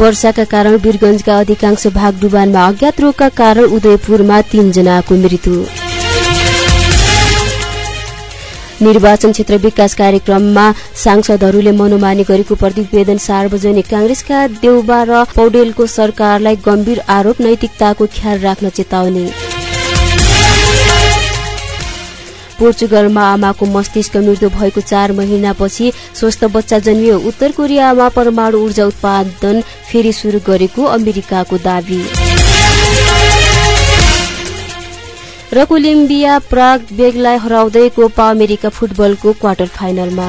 वर्षाका कारण वीरगंजका अधिकांश भाग डुबानमा अज्ञात रोगका कारण उदयपुरमा तीनजनाको मृत्यु निर्वाचन क्षेत्र विकास कार्यक्रममा सांसदहरूले मनोमानी गरेको प्रतिवेदन सार्वजनिक कांग्रेसका देउबा र पौडेलको सरकारलाई गम्भीर आरोप नैतिकताको ख्याल राख्न चेतावनी। पोर्चुगलमा आमाको मस्तिष्क मृत्यु भएको चार महिनापछि स्वस्थ बच्चा जन्मियो। उत्तर कोरियामा परमाणु ऊर्जा उत्पादन फेरि शुरू गरेको अमेरिकाको दावी। र कोलम्बिया प्राग बेगलाई हराउँदै कोपा अमेरिका फुटबलको क्वार्टर फाइनलमा।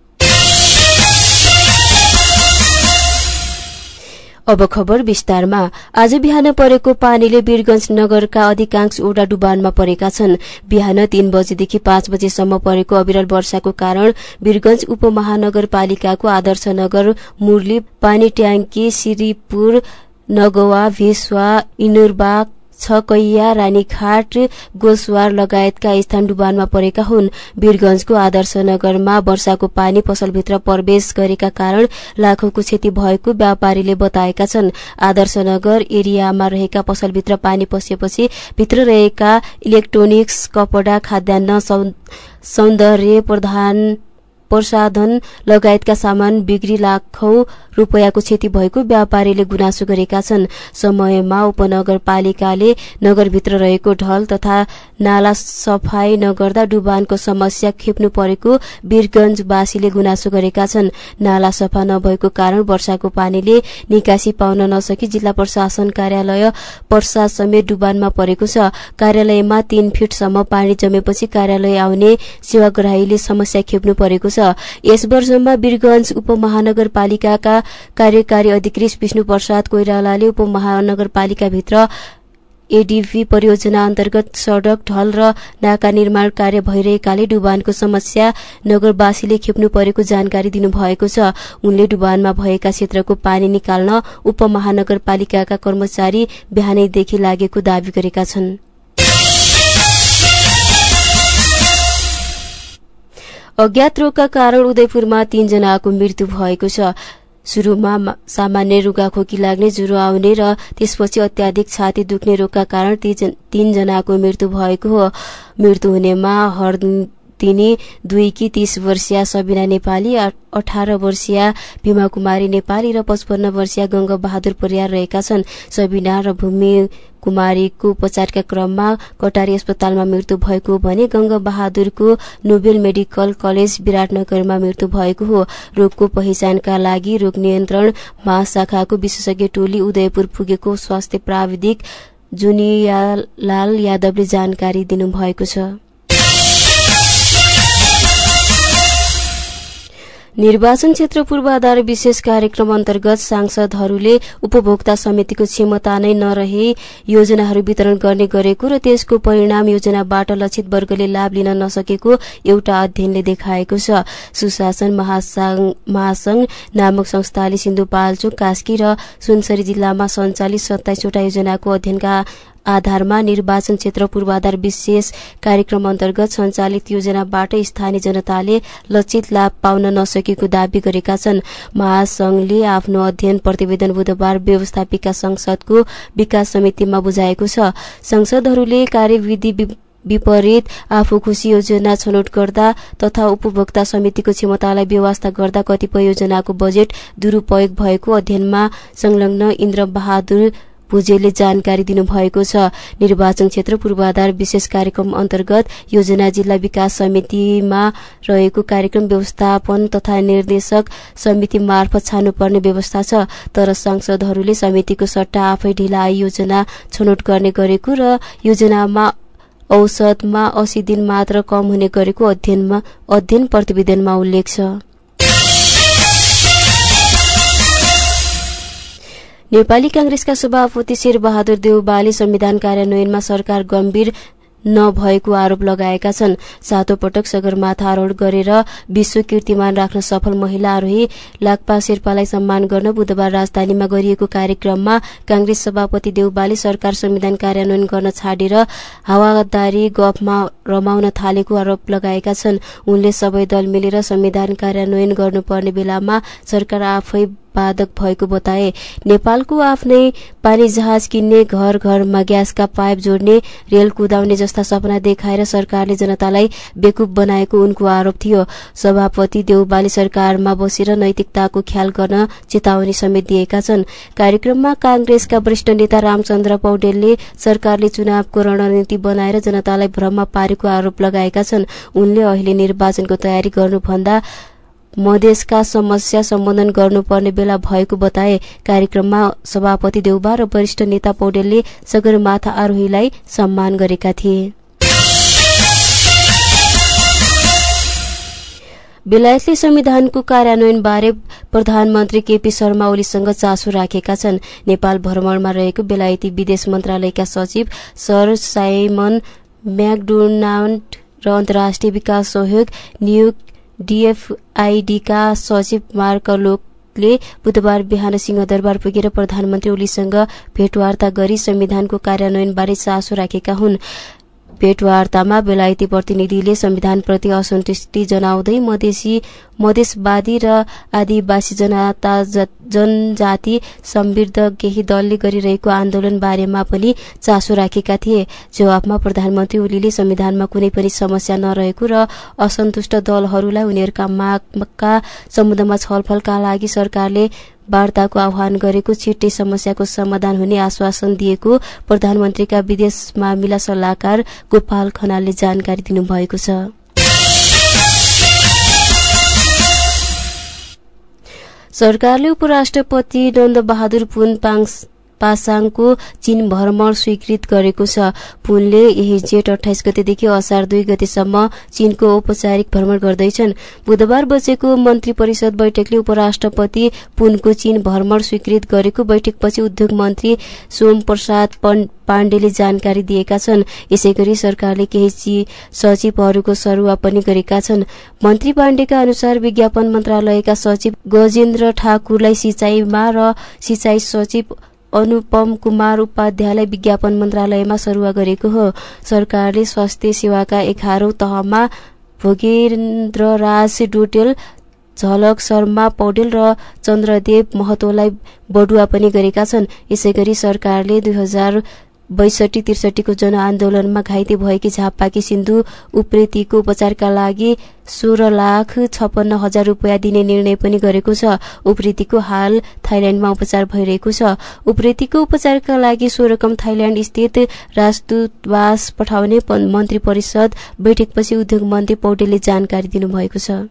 अब खबर विस्तारमा। आज बिहान परेको पानीले वीरगंज नगरका अधिकांश ओडा डुबानमा परेका छन्। बिहान तीन बजेदेखि पाँच बजेसम्म परेको अविरल वर्षाको कारण वीरगंज उपमहानगरपालिकाको आदर्श नगर मुरली पानी ट्याङ्की सिरिपुर नगवा भेसवा इनुरबाग छकैया रानीखाट गोसवार लगायतका स्थान डुबानमा परेका हुन्। वीरगंजको आदर्श नगरमा वर्षाको पानी पसलभित्र प्रवेश गरेका कारण लाखौंको क्षति भएको व्यापारीले बताएका छन्। आदर्श नगर एरियामा रहेका पसलभित्र पानी पसेपछि भित्र रहेका इलेक्ट्रोनिक्स कपडा खाद्यान्न सौन्दर्य प्रधान प्रसाधन लगायतका सामान बिग्री लाखौं रूपियाँको क्षति भएको व्यापारीले गुनासो गरेका छन्। समयमा उपनगरपालिकाले नगरभित्र रहेको ढल तथा नाला सफाई नगर्दा डुबानको समस्या खेप्नु परेको वीरगंजवासीले गुनासो गरेका छन्। नाला सफा नभएको कारण वर्षाको पानीले निकासी पाउन नसकी जिल्ला प्रशासन कार्यालय पर्सा समेत डुबानमा परेको छ। कार्यालयमा तीन फिटसम्म पानी जमेपछि कार्यालय आउने सेवाग्राहीले समस्या खेप्नु परेको छ। यस वर्षमा वीरगंज उपमहानगरपालिकाका कार्यकारी अधिकृत विष्णु प्रसाद कोइरालाले उपमहानगरपालिकाभित्र एडीभी परियोजना अन्तर्गत सड़क ढल र नाका निर्माण कार्य भइरहेकाले डुबानको समस्या नगरवासीले खेप्नु परेको जानकारी दिनुभएको छ। उनले डुबानमा भएका क्षेत्रको पानी निकाल्न उपमहानगरपालिकाका कर्मचारी बिहानैदेखि लागेको दावी गरेका छनृ। अज्ञात रोगका कारण उदयपुरमा तीनजनाको मृत्यु भएको छ। शुरूमा सामान्य रुगाखोकी लाग्ने ज्वरो आउने र त्यसपछि अत्याधिक छाती दुख्ने रोगका कारण तीनजनाको मृत्यु भएको हो। मृत्यु हुनेमा हर तिनी दुईकी तीस वर्षीय सबिना नेपाली अठार वर्षीय भीमा कुमारी नेपाली र पचपन्न वर्षीय गंग बहादुर परियार रहेका छन्। सबिना र भूमि कुमारीको उपचारका क्रममा कटारी अस्पतालमा मृत्यु भएको भने गंग बहादुरको नोबेल मेडिकल कलेज विराटनगरमा मृत्यु भएको हो। रोगको पहिचानका लागि रोग नियन्त्रण महाशाखाको विशेषज्ञ टोली उदयपुर पुगेको स्वास्थ्य प्राविधिक जुनियालाल यादवले जानकारी दिनुभएको छ। निर्वाचन क्षेत्र पूर्वाधार विशेष कार्यक्रम अन्तर्गत सांसदहरूले उपभोक्ता समितिको क्षमता नै नरहे योजनाहरू वितरण गर्ने गरेको र त्यसको परिणाम योजनाबाट लक्षित वर्गले लाभ लिन नसकेको एउटा अध्ययनले देखाएको छ। सुशासन महासंघ नामक संस्थाले सिन्धुपाल्चोक कास्की र सुनसरी जिल्लामा सञ्चालित सत्ताइसवटा योजनाको अध्ययनका आधारमा निर्वाचन क्षेत्र पूर्वाधार विशेष कार्यक्रम अन्तर्गत सञ्चालित योजनाबाट स्थानीय जनताले लक्षित लाभ पाउन नसकेको दावी गरेका छन्। महासंघले आफ्नो अध्ययन प्रतिवेदन बुधबार व्यवस्थापिका संसदको विकास समितिमा बुझाएको छ। संसदहरूले कार्यविधि विपरीत आफू खुशी योजना छनौट गर्दा तथा उपभोक्ता समितिको क्षमतालाई व्यवस्था गर्दा कतिपय योजनाको बजेट दुरूपयोग भएको अध्ययनमा संलग्न इन्द्र भुजेलले जानकारी दिनुभएको छ। निर्वाचन क्षेत्र पूर्वाधार विशेष कार्यक्रम अन्तर्गत योजना जिल्ला विकास समितिमा रहेको कार्यक्रम व्यवस्थापन तथा निर्देशक समिति मार्फत छान्नुपर्ने व्यवस्था छ। तर सांसदहरूले समितिको सट्टा आफै ढिला योजना छनौट गर्ने गरेको र योजनामा औसतमा अस्सी दिन मात्र कम हुने गरेको अध्ययन प्रतिवेदनमा उल्लेख छ। नेपाली कांग्रेसका सभापति शेरबहादुर देउबाले संविधान कार्यान्वयनमा सरकार गम्भीर नभएको आरोप लगाएका छन्। सातौं पटक सगरमाथा आरोहण गरेर विश्व कीर्तिमान राख्न सफल महिला आरोही लाक्पा शेर्पालाई सम्मान गर्न बुधबार राजधानीमा गरिएको कार्यक्रममा कांग्रेस सभापति देउबाले सरकार संविधान कार्यान्वयन गर्न छाडेर हावादारी गफमा रमाउन थालेको आरोप लगाएका छन्। उनले सबै दल मिलेर संविधान कार्यान्वयन गर्नुपर्ने बेलामा सरकार आफै उत्पादक भएको बताए नेपालको आफ्नै पानी जहाज किन्ने घर घरमा ग्यासका पाइप जोड्ने रेल कुदाउने जस्ता सपना देखाएर सरकारले जनतालाई बेकुप बनाएको उनको आरोप थियो। सभापति देउबाले सरकारमा बसेर नैतिकताको ख्याल गर्न चेतावनी समेत दिएका छन्। कार्यक्रममा कांग्रेसका वरिष्ठ नेता रामचन्द्र पौडेलले सरकारले चुनावको रणनीति बनाएर जनतालाई भ्रममा पारेको आरोप लगाएका छन्। उनले अहिले निर्वाचनको तयारी गर्नुभन्दा मधेसका समस्या सम्बोधन गर्नुपर्ने बेला भएको बताए कार्यक्रममा सभापति देउबा र वरिष्ठ नेता पौडेलले सगरमाथा आरोहीलाई सम्मान गरेका थिए। बेलायतले संविधानको कार्यान्वयनबारे प्रधानमन्त्री केपी शर्मा ओलीसँग चासो राखेका छन्। नेपाल भ्रमणमा रहेको बेलायती विदेश मन्त्रालयका सचिव सर साइमन म्याकडोनाल्ड र अन्तर्राष्ट्रिय विकास सहयोग नियुक्त डीएफआईडीका सचिव मार्कलोकले बुधबार बिहान सिंहदरबार पुगेर प्रधानमन्त्री ओलीसँग भेटवार्ता गरी संविधानको कार्यान्वयनबारे चासो राखेका हुन्। भेटवार्तामा बेलायती प्रतिनिधिले संविधानप्रति असन्तुष्टि जनाउँदै मधेसी मधेसवादी र आदिवासी जनता जनजाति समृद्ध केही दलले गरिरहेको आन्दोलन बारेमा पनि चासो राखेका थिए। जवाफमा प्रधानमन्त्री ओलीले संविधानमा कुनै पनि समस्या नरहेको र असन्तुष्ट दलहरूलाई उनीहरूका मागका सम्बन्धमा छलफलका लागि सरकारले वार्ताको आह्वान गरेको छिट्टै समस्याको समाधान हुने आश्वासन दिएको प्रधानमन्त्रीका विदेश मामिला सल्लाहकार गोपाल खनालले जानकारी दिनुभएको छ। सरकारले उपराष्ट्रपति नन्दबहादुर पुन पासाङको चीन भ्रमण स्वीकृत गरेको छ। पुनले यही जेठ अठाइस गतेदेखि असार दुई गतेसम्म चीनको औपचारिक भ्रमण गर्दैछन्। बुधबार बसेको मन्त्री परिषद बैठकले उपराष्ट्रपति पुनको चीन भ्रमण स्वीकृत गरेको बैठकपछि उद्योग मन्त्री सोम प्रसाद पाण्डेले जानकारी दिएका छन्। यसै गरी सरकारले केही सचिवहरूको सरुवा पनि गरेका छन्। मन्त्री पाण्डेका अनुसार विज्ञापन मन्त्रालयका सचिव गजेन्द्र ठाकुरलाई सिंचाईमा र सिंचाई सचिव अनुपम कुमार उपाध्यायलाई विज्ञापन मन्त्रालयमा सरुवा गरेको हो। सरकारले स्वास्थ्य सेवाका एघारौं तहमा भोगेन्द्रराज डोटेल झलक शर्मा पौडेल र चन्द्रदेव महतोलाई बढुवा पनि गरेका छन्। यसै गरी सरकारले दुई हजार बैसठी त्रिसठीको जनआन्दोलनमा घाइते भएकी झापाकी सिन्धु उप्रेतीको उपचारका लागि सोह्र लाख छपन्न हजार रुपियाँ दिने निर्णय पनि गरेको छ। उप्रेतीको हाल थाइल्याण्डमा उपचार भइरहेको छ। उप्रेतीको उपचारका लागि सो रकम थाइल्याण्ड स्थित राजदूतवास पठाउने मन्त्री परिषद बैठकपछि उद्योग मन्त्री पौडेलले जानकारी दिनुभएको छ।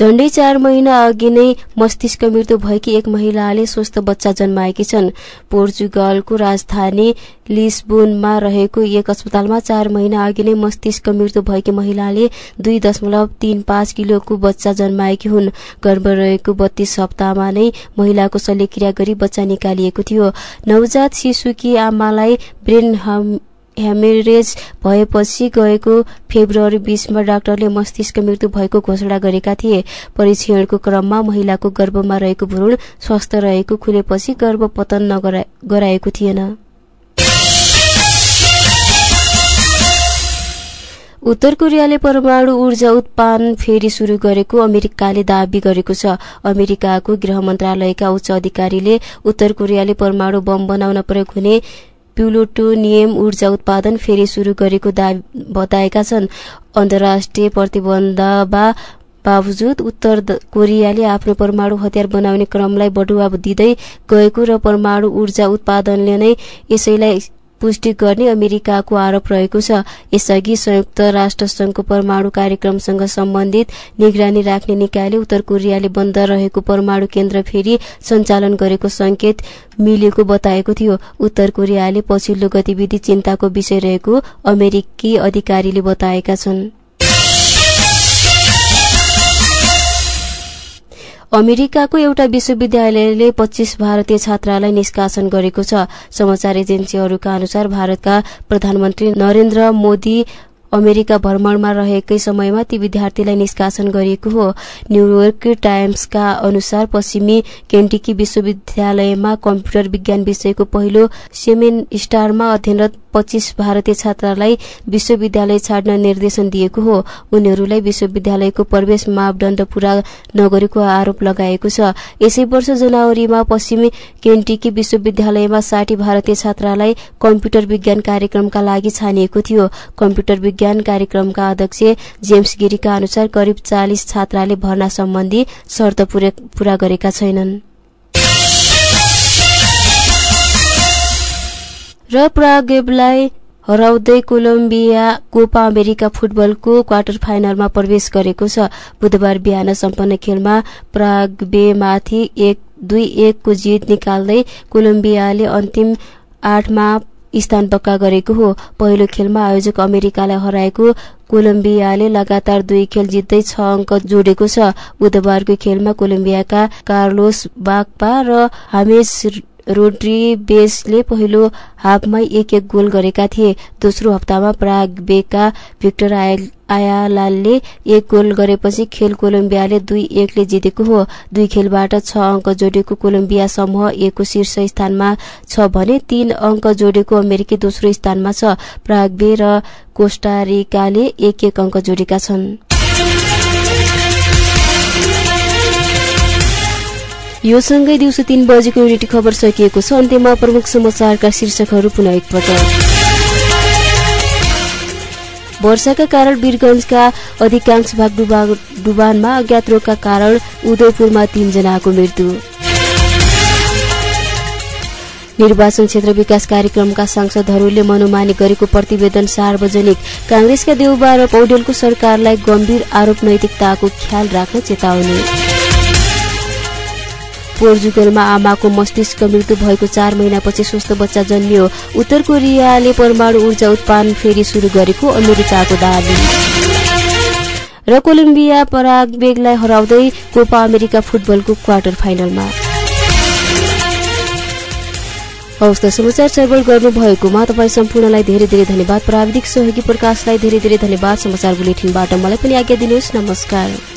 झण्डै चार महिना अघि नै मस्तिष्क मृत्यु भएकी एक महिलाले स्वस्थ बच्चा जन्माएकी छन्। पोर्चुगलको राजधानी लिस्बोनमा रहेको एक अस्पतालमा चार महिना अघि नै मस्तिष्क मृत्यु भएकी महिलाले दुई दशमलव तीन पाँच किलोको बच्चा जन्माएकी हुन्। गर्भ रहेको बत्तीस हप्तामा नै महिलाको शल्यक्रिया गरी बच्चा निकालिएको थियो। नवजात शिशुकी आमालाई ब्रेन ह्यामेरेज भएपछि गएको फेब्रुअरी बीसमा डाक्टरले मस्तिष्क मृत्यु भएको घोषणा गरेका थिए। परीक्षणको क्रममा महिलाको गर्भमा रहेको भ्रूण स्वस्थ रहेको खुलेपछि गर्भ पतन गराएको थिएन। उत्तर कोरियाले परमाणु ऊर्जा उत्पादन फेरि शुरू गरेको अमेरिकाले दावी गरेको छ। अमेरिकाको गृह मन्त्रालयका उच्च अधिकारीले उत्तर कोरियाले परमाणु बम बनाउन प्रयोग हुने प्युलोटोनियम ऊर्जा उत्पादन फेरि शुरू गरेको बताएका छन्। अन्तर्राष्ट्रिय प्रतिबन्धमा बावजुद उत्तर कोरियाले आफ्नो परमाणु हतियार बनाउने क्रमलाई बढुवा दिँदै गएको र परमाणु ऊर्जा उत्पादनले नै यसैलाई पुष्टि गर्ने अमेरिकाको आरोप रहेको छ। यसअघि संयुक्त राष्ट्र संघको परमाणु कार्यक्रमसँग सम्बन्धित निगरानी राख्ने निकायले उत्तर कोरियाले बन्द रहेको परमाणु केन्द्र फेरि सञ्चालन गरेको संकेत मिलेको बताएको थियो। उत्तर कोरियाले पछिल्लो गतिविधि चिन्ताको विषय रहेको अमेरिकी अधिकारीले बताएका छन्। अमेरिकाको एउटा विश्वविद्यालयले पच्चीस भारतीय छात्रालाई निष्कासन गरेको छ। समाचार एजेन्सीहरूका अनुसार भारतका प्रधानमन्त्री नरेन्द्र मोदी अमेरिका भ्रमणमा रहेकै समयमा ती विद्यार्थीलाई निष्कासन गरिएको हो। न्यूयोर्क टाइम्सका अनुसार पश्चिमी केन्टिकी विश्वविद्यालयमा कम्प्युटर विज्ञान विषयको पहिलो सेमेन अध्ययनरत पच्चीस भारतीय छात्रालाई विश्वविद्यालय छाड्न निर्देशन दिएको हो। उनीहरूलाई विश्वविद्यालयको प्रवेश मापदण्ड पूरा नगरेको आरोप लगाएको छ। यसै वर्ष जनवरीमा पश्चिमी केन्टिकी विश्वविद्यालयमा साठी भारतीय छात्रालाई कम्प्युटर विज्ञान कार्यक्रमका लागि छानिएको थियो। कम्प्युटर विज्ञान कार्यक्रमका अध्यक्ष जेम्स गिरीका अनुसार करिब चालिस छात्राले भर्ना सम्बन्धी शर्त पूरा गरेका छैनन्। र प्रागेबलाई हराउँदै कोलम्बिया कोपा अमेरिका फुटबलको क्वार्टर फाइनलमा प्रवेश गरेको छ। बुधबार बिहान सम्पन्न खेलमा प्रागबेमाथि एक दुई एकको जित निकाल्दै कोलम्बियाले अन्तिम आठमा स्थान पक्का गरेको हो। पहिलो खेलमा आयोजक अमेरिकालाई हराएको कोलम्बियाले लगातार दुई खेल जित्दै छ अङ्क जोडेको छ। बुधबारको खेलमा कोलम्बियाका कार्लोस बागपा र हामेस रोड्रिबेसले पहिलो हाफमै एक एक गोल गरेका थिए। दोस्रो हप्तामा प्राग बेका भिक्टर आयालालले एक गोल गरेपछि खेल कोलम्बियाले दुई एकले जितेको हो। दुई खेलबाट छ अङ्क जोडेको कोलम्बिया समूह एकको शीर्ष स्थानमा छ भने तीन अङ्क जोडेको अमेरिकी दोस्रो स्थानमा छ। प्रागबे र कोस्टारिकाले एक एक अङ्क जोडेका छन्। यो सँगै दिउँसो तीन बजेको युनिटी खबर सकिएको छ। अन्त्यमा प्रमुख समाचारका शीर्षकहरू पुनः एकपटक वर्षाका कारण वीरगंजका अधिकांश भाग डुबानमा अज्ञात रोगका कारण उदयपुरमा तीनजनाको मृत्यु। निर्वाचन क्षेत्र विकास कार्यक्रमका सांसदहरूले मनोमानी गरेको प्रतिवेदन सार्वजनिक। कांग्रेसका देउबा र पौडेलको सरकारलाई गम्भीर आरोप नैतिकताको ख्याल राख्न चेतावनी। पोर्चुगलमा आमाको मस्तिष्क मृत्यु भएको चार महिनापछि स्वस्थ बच्चा जन्मियो। उत्तर कोरियाले परमाणु ऊर्जा उत्पादन फेरि शुरू गरेको अमेरिकाको दावी। र कोलम्बिया परागवेगलाई हराउँदै कोपा अमेरिका फुटबलको क्वार्टर फाइनलमा। हवस् त समाचार सर्वल गर्नुभएकोमा तपाईँ सम्पूर्णलाई धेरै धेरै धन्यवाद। प्राविधिक सहयोगी प्रकाशलाई धेरै धेरै धन्यवाद। समाचार बुलेटिनबाट मलाई पनि आज्ञा दिनुहोस्। नमस्कार।